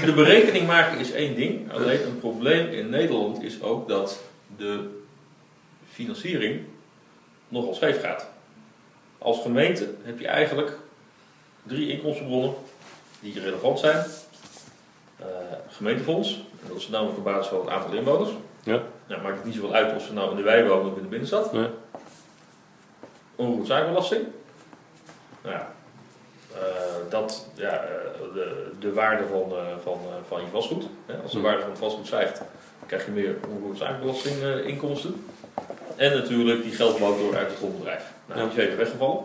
De berekening maken is één ding. Alleen een probleem in Nederland is ook dat de financiering nogal scheef gaat. Als gemeente heb je eigenlijk drie inkomstenbronnen die relevant zijn. Uh, gemeentefonds, dat is namelijk op basis van het aantal inwoners. Ja. Nou, maakt het niet zoveel uit of ze nou in de wei wonen of in de binnenstad. Nee. Onroerendzaakbelasting. Nou ja, uh, dat, ja, uh, de, de waarde van, uh, van, van je vastgoed. Hè? Als de waarde van het vastgoed stijgt, krijg je meer inkomsten. En natuurlijk die geldmotor uit het grondbedrijf. Nou, die is even weggevallen.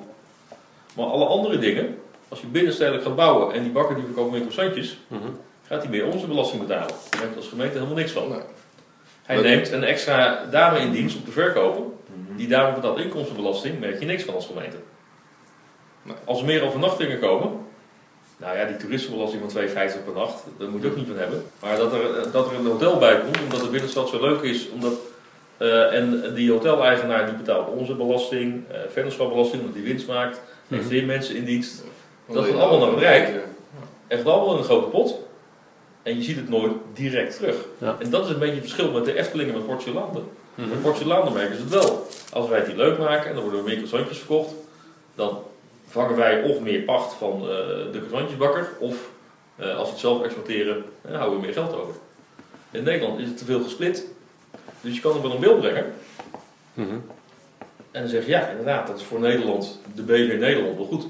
Maar alle andere dingen, als je binnenstedelijk gaat bouwen en die bakker die verkoopt meer croissantjes, Mhm. gaat hij meer onze belasting betalen. Daar heeft als gemeente helemaal niks van. Nee. Hij Dat- neemt een extra dame in dienst om te verkopen. Mhm. Die dame betaalt inkomstenbelasting, merk je niks van als gemeente. Nee. Als er meer overnachtingen komen, nou ja, die toeristenbelasting van 2,50 per nacht, daar moet je ook niet van hebben. Maar dat er, dat er een hotel bij komt, omdat de binnenstad zo leuk is, omdat, eh, en die hoteleigenaar die betaalt onze belasting, eh vennootschapbelasting, omdat die winst maakt, heeft Mhm. weer mensen in dienst. Dat gaat allemaal naar het Rijk. Allemaal in een grote pot. En je ziet het nooit direct terug. Ja. En dat is een beetje het verschil met de Efteling en met Portulanden. Met Portulanden merken ze het wel. Als wij het hier leuk maken en er worden meer croissantjes verkocht, dan vangen wij of meer pacht van eh, de croissantjesbakker, of eh, als we het zelf exporteren, dan houden we meer geld over. In Nederland is het te veel gesplit. Dus je kan er wel een beeld brengen Mhm. en dan zeg je ja, inderdaad, dat is voor Nederland, de BV Nederland wel goed.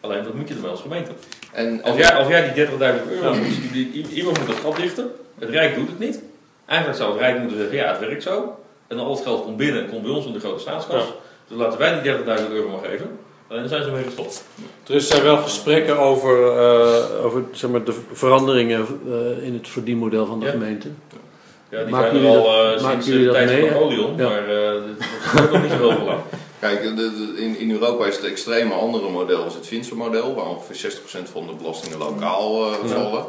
Alleen dat moet je er wel als gemeente. En, Als jij, als jij die 30.000 euro moet, die, die- iemand moet dat gat dichten. Het Rijk doet het niet. Eigenlijk zou het Rijk moeten zeggen, ja, het werkt zo. En al het geld komt binnen en komt bij ons in de grote staatskas. Ja. Dus laten wij die 30.000 euro maar geven. En dan zijn ze mee gestopt. Er is- zijn wel gesprekken over, eh, over zeg maar, de veranderingen eh, in het verdienmodel van de Ja. gemeente. Ja, die Maken zijn er al dat- eh, maken sinds de tijd mee, van hè? Napoleon. Ja. Maar eh, dat is nog niet zo heel lang. Kijk, de- de- in, in Europa is het extreme andere model is het Finse model, waar ongeveer 60% van de belastingen lokaal eh, Ja. vallen.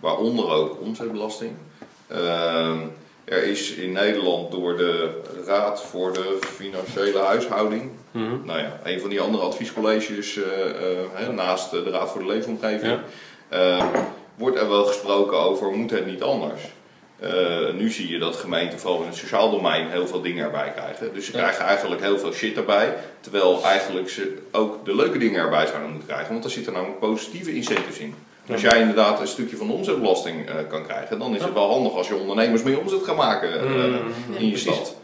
Waaronder ook omzetbelasting. Ehm, er is in Nederland door de Raad voor de Financiële Huishouding, Mhm. nou ja, een van die andere adviescolleges eh, eh, naast de Raad voor de Leefomgeving, Ja. eh, wordt er wel gesproken over moet het niet anders. Nu zie je dat gemeenten vooral in het sociaal domein heel veel dingen erbij krijgen. Dus ze Ja. krijgen eigenlijk heel veel shit erbij. Terwijl eigenlijk ze ook de leuke dingen erbij zouden moeten krijgen. Want daar zitten namelijk positieve incentives in. Als jij inderdaad een stukje van de omzetbelasting eh, kan krijgen, dan is het wel handig als je ondernemers meer omzet gaat maken eh, Mhm. in je precies. stad.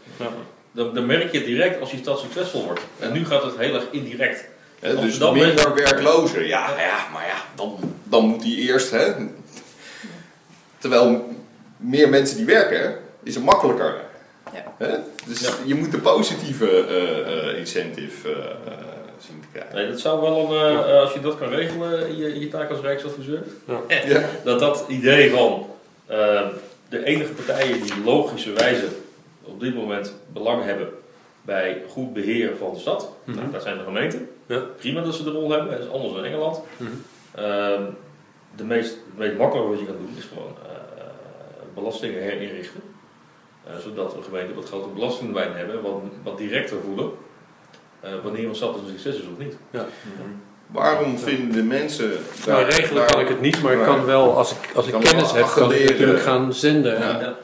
Dan, dan merk je het direct als je stad succesvol wordt. En nu gaat het heel erg indirect. Hè, dus minder werklozen. Ja, ja, maar ja, dan, dan moet die eerst. Hè, terwijl meer mensen die werken, is het makkelijker. Ja. Hè? Dus Ja. je moet de positieve eh, eh, incentive zien te krijgen. Nee, dat zou wel een, eh, als je dat kan regelen in je, in je taak als Rijksadviseur. Ja. Dat dat idee van eh, de enige partijen die logischerwijze op dit moment belang hebben bij goed beheer van de stad, Mhm. nou, dat zijn de gemeenten. Ja. Prima dat ze de rol hebben, dat is anders dan Engeland. Mhm. Ehm, de meest, het meest makkelijke wat je kan doen is gewoon eh, belastingen herinrichten. Eh, zodat een gemeente wat grotere belastingdomein hebben, wat, wat directer voelen eh, wanneer een stad een succes is of niet. Waarom vinden de mensen. Nou, daar- regelen daar- kan ik het niet, maar ik kan wel, als ik, als ik kennis heb, kan ik natuurlijk gaan zenden. Ja. Ja.